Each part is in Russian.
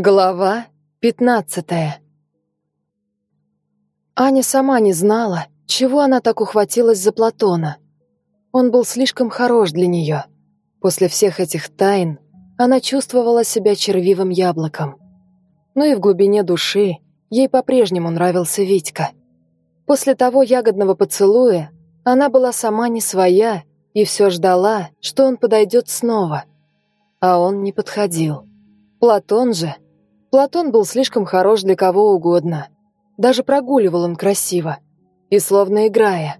Глава пятнадцатая Аня сама не знала, чего она так ухватилась за Платона. Он был слишком хорош для нее. После всех этих тайн она чувствовала себя червивым яблоком. Но и в глубине души ей по-прежнему нравился Витька. После того ягодного поцелуя она была сама не своя и все ждала, что он подойдет снова. А он не подходил. Платон же Платон был слишком хорош для кого угодно. Даже прогуливал он красиво. И словно играя.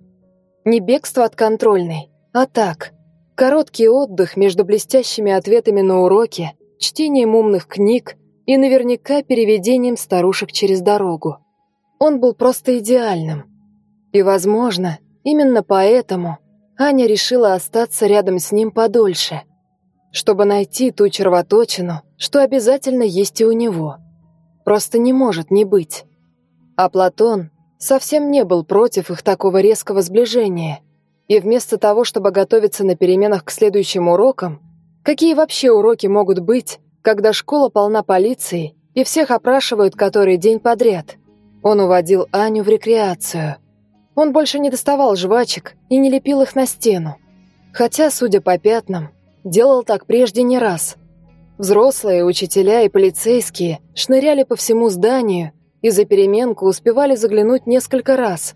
Не бегство от контрольной, а так. Короткий отдых между блестящими ответами на уроки, чтением умных книг и наверняка переведением старушек через дорогу. Он был просто идеальным. И, возможно, именно поэтому Аня решила остаться рядом с ним подольше, чтобы найти ту червоточину, что обязательно есть и у него. Просто не может не быть. А Платон совсем не был против их такого резкого сближения. И вместо того, чтобы готовиться на переменах к следующим урокам, какие вообще уроки могут быть, когда школа полна полиции и всех опрашивают который день подряд, он уводил Аню в рекреацию. Он больше не доставал жвачек и не лепил их на стену. Хотя, судя по пятнам, делал так прежде не раз – Взрослые, учителя и полицейские шныряли по всему зданию и за переменку успевали заглянуть несколько раз.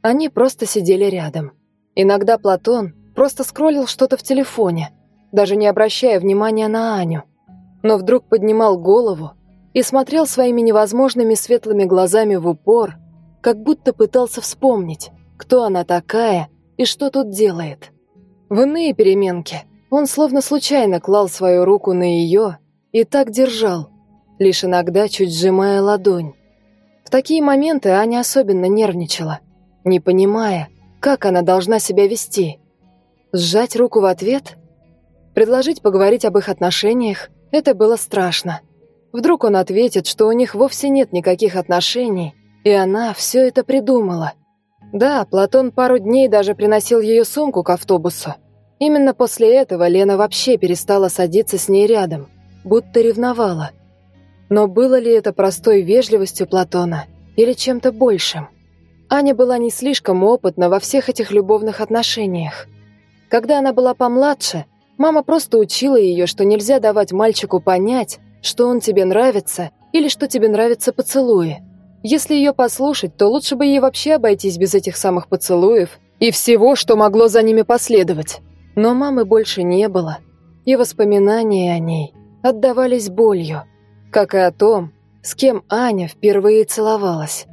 Они просто сидели рядом. Иногда Платон просто скроллил что-то в телефоне, даже не обращая внимания на Аню. Но вдруг поднимал голову и смотрел своими невозможными светлыми глазами в упор, как будто пытался вспомнить, кто она такая и что тут делает. В иные переменки – он словно случайно клал свою руку на ее и так держал, лишь иногда чуть сжимая ладонь. В такие моменты Аня особенно нервничала, не понимая, как она должна себя вести. Сжать руку в ответ? Предложить поговорить об их отношениях – это было страшно. Вдруг он ответит, что у них вовсе нет никаких отношений, и она все это придумала. Да, Платон пару дней даже приносил ее сумку к автобусу, Именно после этого Лена вообще перестала садиться с ней рядом, будто ревновала. Но было ли это простой вежливостью Платона или чем-то большим? Аня была не слишком опытна во всех этих любовных отношениях. Когда она была помладше, мама просто учила ее, что нельзя давать мальчику понять, что он тебе нравится или что тебе нравятся поцелуи. Если ее послушать, то лучше бы ей вообще обойтись без этих самых поцелуев и всего, что могло за ними последовать. Но мамы больше не было, и воспоминания о ней отдавались болью, как и о том, с кем Аня впервые целовалась.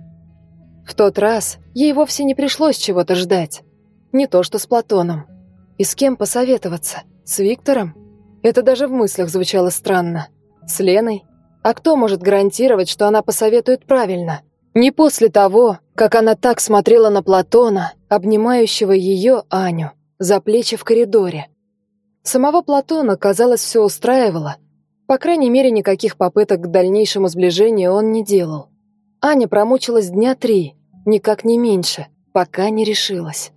В тот раз ей вовсе не пришлось чего-то ждать. Не то что с Платоном. И с кем посоветоваться? С Виктором? Это даже в мыслях звучало странно. С Леной? А кто может гарантировать, что она посоветует правильно? Не после того, как она так смотрела на Платона, обнимающего ее Аню за плечи в коридоре. Самого Платона, казалось, все устраивало. По крайней мере, никаких попыток к дальнейшему сближению он не делал. Аня промучилась дня три, никак не меньше, пока не решилась.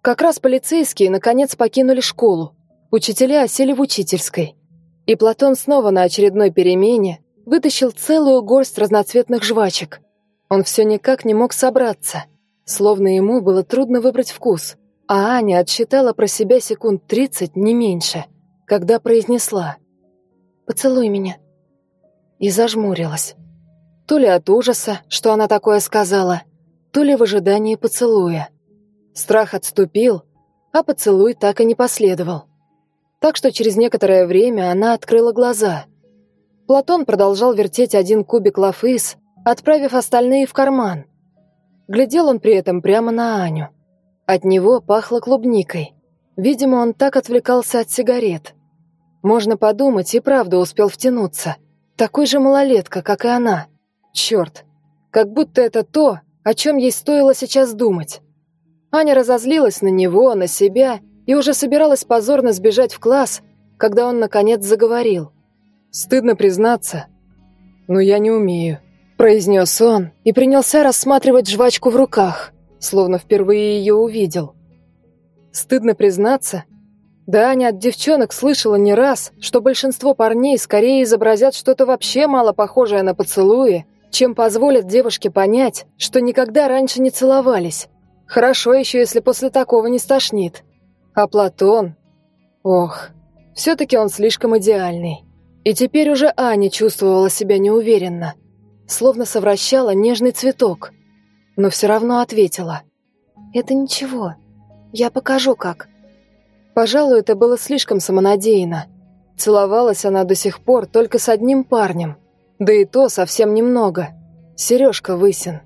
Как раз полицейские наконец покинули школу. Учителя осели в учительской. И Платон снова на очередной перемене вытащил целую горсть разноцветных жвачек. Он все никак не мог собраться, словно ему было трудно выбрать вкус. А Аня отсчитала про себя секунд тридцать, не меньше, когда произнесла «Поцелуй меня». И зажмурилась. То ли от ужаса, что она такое сказала, то ли в ожидании поцелуя. Страх отступил, а поцелуй так и не последовал. Так что через некоторое время она открыла глаза. Платон продолжал вертеть один кубик лафыс, отправив остальные в карман. Глядел он при этом прямо на Аню. От него пахло клубникой. Видимо, он так отвлекался от сигарет. Можно подумать, и правда успел втянуться. Такой же малолетка, как и она. Черт, как будто это то, о чем ей стоило сейчас думать. Аня разозлилась на него, на себя и уже собиралась позорно сбежать в класс, когда он, наконец, заговорил. «Стыдно признаться, но я не умею», – произнес он и принялся рассматривать жвачку в руках – словно впервые ее увидел. Стыдно признаться, Да, Аня от девчонок слышала не раз, что большинство парней скорее изобразят что-то вообще мало похожее на поцелуи, чем позволят девушке понять, что никогда раньше не целовались. Хорошо еще, если после такого не стошнит. А Платон... Ох, все-таки он слишком идеальный. И теперь уже Аня чувствовала себя неуверенно, словно совращала нежный цветок. Но все равно ответила. «Это ничего. Я покажу, как». Пожалуй, это было слишком самонадеянно. Целовалась она до сих пор только с одним парнем. Да и то совсем немного. Сережка Высин.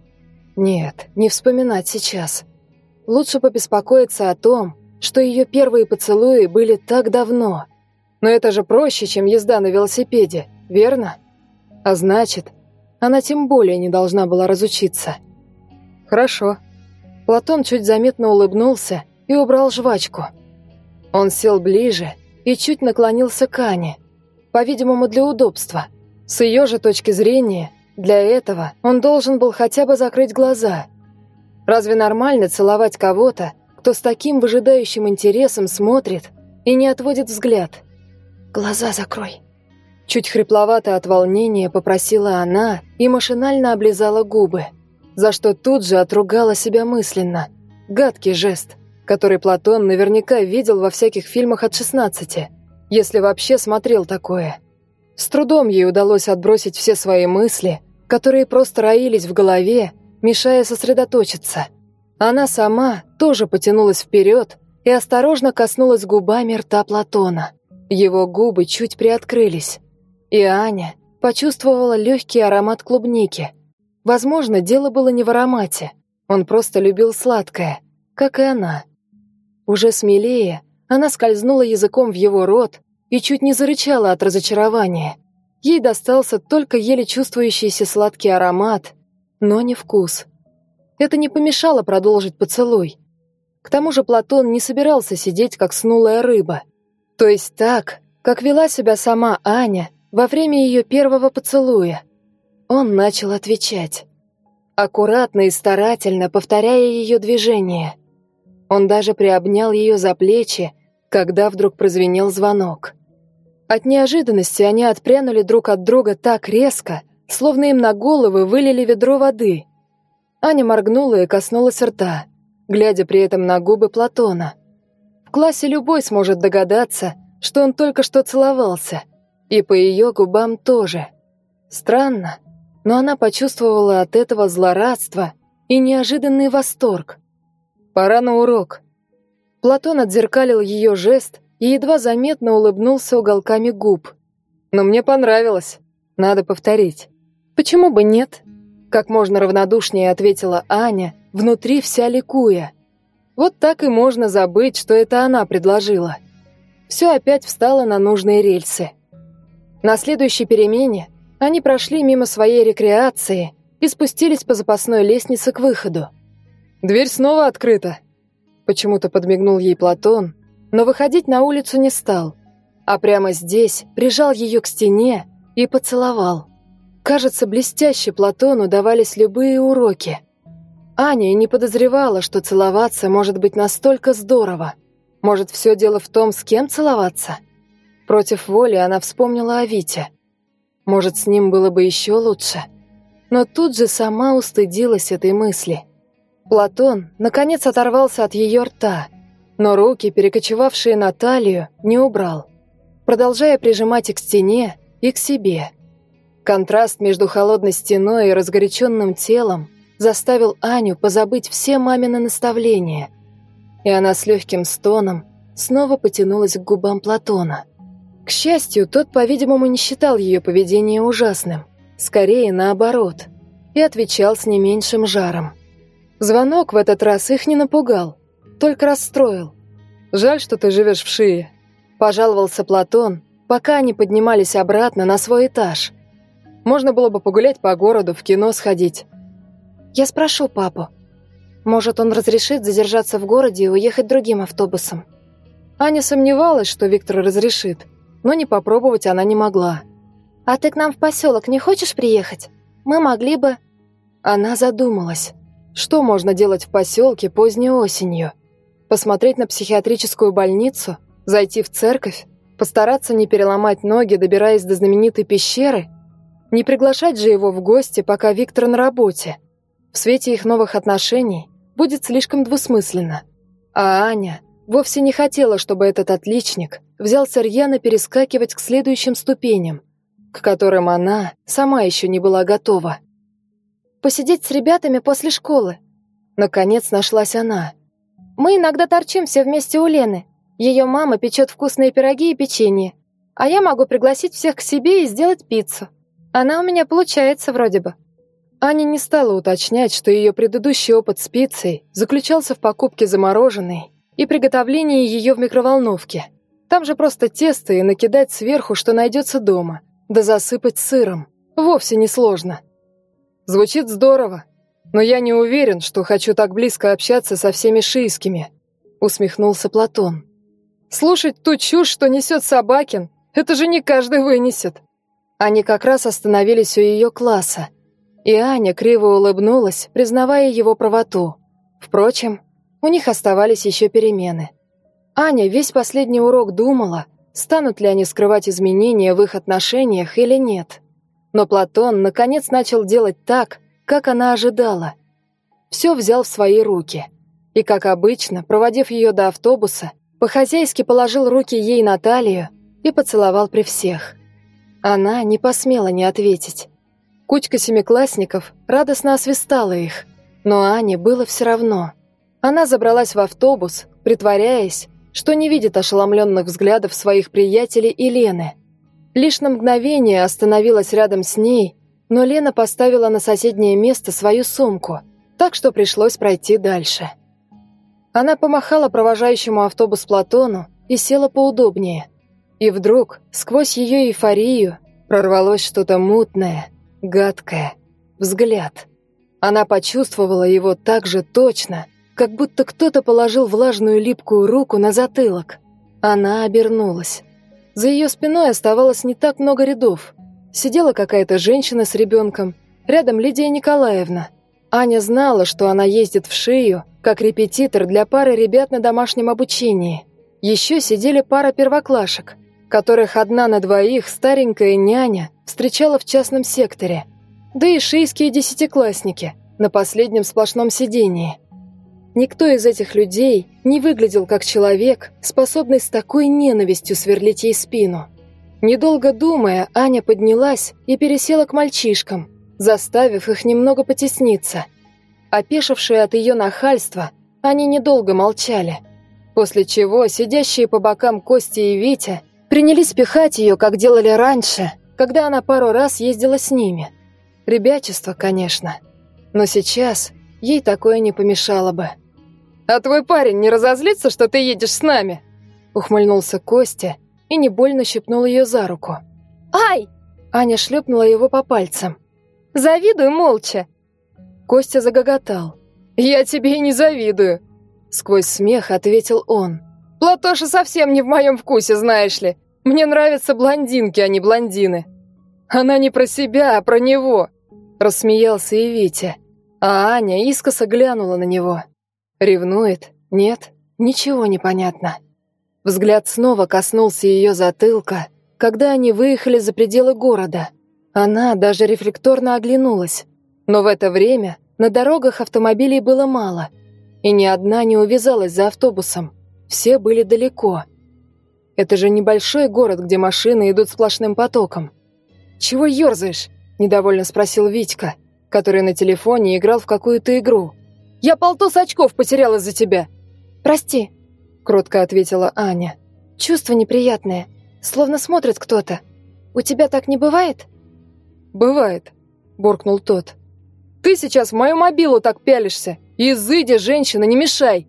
Нет, не вспоминать сейчас. Лучше побеспокоиться о том, что ее первые поцелуи были так давно. Но это же проще, чем езда на велосипеде, верно? А значит, она тем более не должна была разучиться. Хорошо. Платон чуть заметно улыбнулся и убрал жвачку. Он сел ближе и чуть наклонился к Ане, по-видимому, для удобства – с ее же точки зрения, для этого он должен был хотя бы закрыть глаза. Разве нормально целовать кого-то, кто с таким выжидающим интересом смотрит и не отводит взгляд? «Глаза закрой». Чуть хрипловато от волнения попросила она и машинально облизала губы, за что тут же отругала себя мысленно. Гадкий жест, который Платон наверняка видел во всяких фильмах от 16, если вообще смотрел такое. С трудом ей удалось отбросить все свои мысли, которые просто роились в голове, мешая сосредоточиться. Она сама тоже потянулась вперед и осторожно коснулась губами рта Платона. Его губы чуть приоткрылись, и Аня почувствовала легкий аромат клубники. Возможно, дело было не в аромате, он просто любил сладкое, как и она. Уже смелее она скользнула языком в его рот и чуть не зарычала от разочарования. Ей достался только еле чувствующийся сладкий аромат, но не вкус. Это не помешало продолжить поцелуй. К тому же Платон не собирался сидеть, как снулая рыба. То есть так, как вела себя сама Аня во время ее первого поцелуя. Он начал отвечать. Аккуратно и старательно повторяя ее движения. Он даже приобнял ее за плечи, когда вдруг прозвенел звонок. От неожиданности они отпрянули друг от друга так резко, словно им на головы вылили ведро воды. Аня моргнула и коснулась рта, глядя при этом на губы Платона. В классе любой сможет догадаться, что он только что целовался, и по ее губам тоже. Странно, но она почувствовала от этого злорадство и неожиданный восторг. «Пора на урок», Платон отзеркалил ее жест и едва заметно улыбнулся уголками губ. «Но мне понравилось. Надо повторить». «Почему бы нет?» Как можно равнодушнее ответила Аня, внутри вся ликуя. Вот так и можно забыть, что это она предложила. Все опять встало на нужные рельсы. На следующей перемене они прошли мимо своей рекреации и спустились по запасной лестнице к выходу. «Дверь снова открыта», Почему-то подмигнул ей Платон, но выходить на улицу не стал, а прямо здесь прижал ее к стене и поцеловал. Кажется, блестяще Платону давались любые уроки. Аня не подозревала, что целоваться может быть настолько здорово. Может, все дело в том, с кем целоваться? Против воли она вспомнила о Вите. Может, с ним было бы еще лучше? Но тут же сама устыдилась этой мысли – Платон, наконец, оторвался от ее рта, но руки, перекочевавшие на талию, не убрал, продолжая прижимать и к стене, и к себе. Контраст между холодной стеной и разгоряченным телом заставил Аню позабыть все мамины наставления, и она с легким стоном снова потянулась к губам Платона. К счастью, тот, по-видимому, не считал ее поведение ужасным, скорее наоборот, и отвечал с не меньшим жаром. Звонок в этот раз их не напугал, только расстроил. «Жаль, что ты живешь в шее», – пожаловался Платон, пока они поднимались обратно на свой этаж. «Можно было бы погулять по городу, в кино сходить». «Я спрошу папу. Может, он разрешит задержаться в городе и уехать другим автобусом?» Аня сомневалась, что Виктор разрешит, но не попробовать она не могла. «А ты к нам в поселок не хочешь приехать? Мы могли бы...» Она задумалась. Что можно делать в поселке поздней осенью? Посмотреть на психиатрическую больницу? Зайти в церковь? Постараться не переломать ноги, добираясь до знаменитой пещеры? Не приглашать же его в гости, пока Виктор на работе. В свете их новых отношений будет слишком двусмысленно. А Аня вовсе не хотела, чтобы этот отличник взялся рьяно перескакивать к следующим ступеням, к которым она сама еще не была готова. «Посидеть с ребятами после школы». Наконец нашлась она. «Мы иногда торчим все вместе у Лены. Ее мама печет вкусные пироги и печенье, а я могу пригласить всех к себе и сделать пиццу. Она у меня получается вроде бы». Аня не стала уточнять, что ее предыдущий опыт с пиццей заключался в покупке замороженной и приготовлении ее в микроволновке. Там же просто тесто и накидать сверху, что найдется дома, да засыпать сыром. Вовсе не сложно. Звучит здорово, но я не уверен, что хочу так близко общаться со всеми шийскими, усмехнулся Платон. Слушать ту чушь, что несет Собакин, это же не каждый вынесет. Они как раз остановились у ее класса, и Аня криво улыбнулась, признавая его правоту. Впрочем, у них оставались еще перемены. Аня весь последний урок думала, станут ли они скрывать изменения в их отношениях или нет. Но Платон наконец начал делать так, как она ожидала. Все взял в свои руки. И, как обычно, проводив ее до автобуса, по-хозяйски положил руки ей на талию и поцеловал при всех. Она не посмела не ответить. Кучка семиклассников радостно освистала их, но Ане было все равно. Она забралась в автобус, притворяясь, что не видит ошеломленных взглядов своих приятелей и Лены. Лишь на мгновение остановилась рядом с ней, но Лена поставила на соседнее место свою сумку, так что пришлось пройти дальше. Она помахала провожающему автобус Платону и села поудобнее. И вдруг, сквозь ее эйфорию, прорвалось что-то мутное – гадкое. Взгляд. Она почувствовала его так же точно, как будто кто-то положил влажную липкую руку на затылок. Она обернулась. За ее спиной оставалось не так много рядов. Сидела какая-то женщина с ребенком, рядом Лидия Николаевна. Аня знала, что она ездит в шею, как репетитор для пары ребят на домашнем обучении. Еще сидели пара первоклашек, которых одна на двоих старенькая няня встречала в частном секторе, да и шийские десятиклассники на последнем сплошном сидении. Никто из этих людей не выглядел как человек, способный с такой ненавистью сверлить ей спину. Недолго думая, Аня поднялась и пересела к мальчишкам, заставив их немного потесниться. Опешившие от ее нахальства, они недолго молчали, после чего сидящие по бокам Кости и Витя принялись пихать ее, как делали раньше – когда она пару раз ездила с ними. Ребячество, конечно. Но сейчас ей такое не помешало бы. «А твой парень не разозлится, что ты едешь с нами?» Ухмыльнулся Костя и не больно щипнул ее за руку. «Ай!» Аня шлепнула его по пальцам. «Завидуй молча!» Костя загоготал. «Я тебе и не завидую!» Сквозь смех ответил он. «Платоша совсем не в моем вкусе, знаешь ли. Мне нравятся блондинки, а не блондины. Она не про себя, а про него. Рассмеялся и Витя. А Аня искоса глянула на него. Ревнует? Нет? Ничего не понятно. Взгляд снова коснулся ее затылка, когда они выехали за пределы города. Она даже рефлекторно оглянулась. Но в это время на дорогах автомобилей было мало, и ни одна не увязалась за автобусом. Все были далеко. Это же небольшой город, где машины идут сплошным потоком. «Чего ерзаешь?» – недовольно спросил Витька, который на телефоне играл в какую-то игру. «Я полтос очков потерял из-за тебя!» «Прости», – кротко ответила Аня. «Чувство неприятное, словно смотрит кто-то. У тебя так не бывает?» «Бывает», – буркнул тот. «Ты сейчас в мою мобилу так пялишься! Изыди, женщина, не мешай!»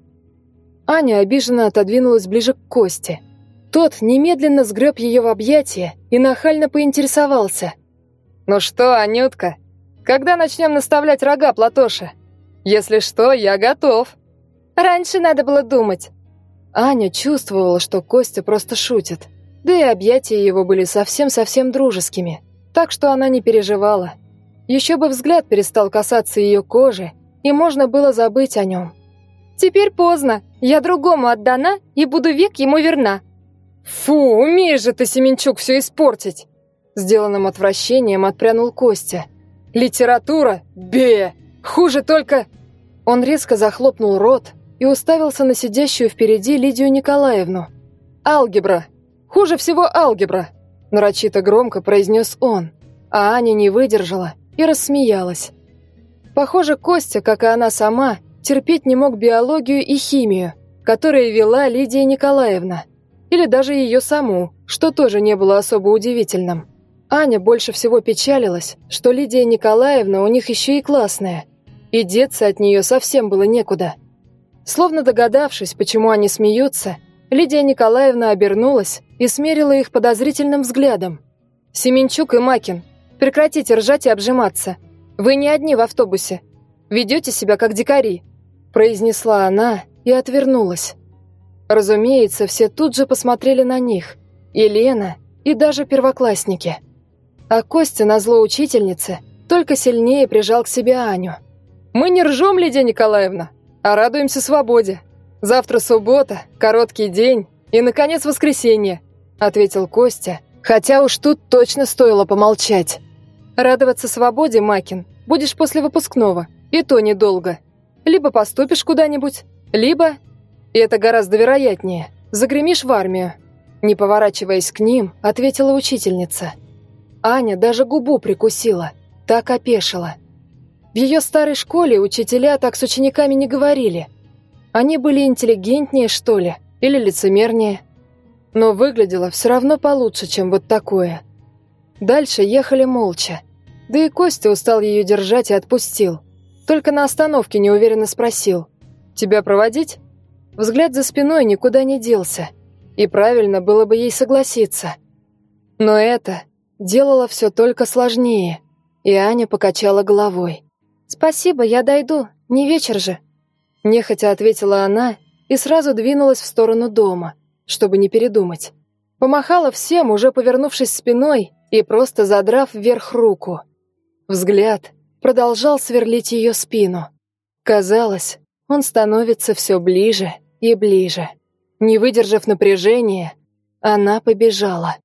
Аня обиженно отодвинулась ближе к Косте. Тот немедленно сгреб ее в объятия и нахально поинтересовался. «Ну что, Анютка, когда начнем наставлять рога Платоша? Если что, я готов». «Раньше надо было думать». Аня чувствовала, что Костя просто шутит. Да и объятия его были совсем-совсем дружескими, так что она не переживала. Еще бы взгляд перестал касаться ее кожи, и можно было забыть о нем. «Теперь поздно. Я другому отдана и буду век ему верна», Фу, умеешь же ты, Семенчук, все испортить! Сделанным отвращением отпрянул Костя. Литература? Бе! Хуже только... Он резко захлопнул рот и уставился на сидящую впереди Лидию Николаевну. «Алгебра! Хуже всего алгебра!» Нарочито громко произнес он, а Аня не выдержала и рассмеялась. Похоже, Костя, как и она сама, терпеть не мог биологию и химию, которые вела Лидия Николаевна. Или даже ее саму, что тоже не было особо удивительным. Аня больше всего печалилась, что Лидия Николаевна у них еще и классная, и деться от нее совсем было некуда. Словно догадавшись, почему они смеются, Лидия Николаевна обернулась и смерила их подозрительным взглядом. «Семенчук и Макин, прекратите ржать и обжиматься. Вы не одни в автобусе. Ведете себя как дикари», произнесла она и отвернулась. Разумеется, все тут же посмотрели на них. И Лена, и даже первоклассники. А Костя, назло учительнице, только сильнее прижал к себе Аню. «Мы не ржем, Лидия Николаевна, а радуемся свободе. Завтра суббота, короткий день и, наконец, воскресенье», ответил Костя, хотя уж тут точно стоило помолчать. «Радоваться свободе, Макин, будешь после выпускного, и то недолго. Либо поступишь куда-нибудь, либо, и это гораздо вероятнее, загремишь в армию». Не поворачиваясь к ним, ответила учительница. Аня даже губу прикусила, так опешила. В ее старой школе учителя так с учениками не говорили – они были интеллигентнее, что ли, или лицемернее. Но выглядело все равно получше, чем вот такое. Дальше ехали молча. Да и Костя устал ее держать и отпустил. Только на остановке неуверенно спросил. «Тебя проводить?» Взгляд за спиной никуда не делся. И правильно было бы ей согласиться. Но это делало все только сложнее. И Аня покачала головой. «Спасибо, я дойду. Не вечер же». Нехотя ответила она и сразу двинулась в сторону дома, чтобы не передумать. Помахала всем, уже повернувшись спиной и просто задрав вверх руку. Взгляд продолжал сверлить ее спину. Казалось, он становится все ближе и ближе. Не выдержав напряжения, она побежала.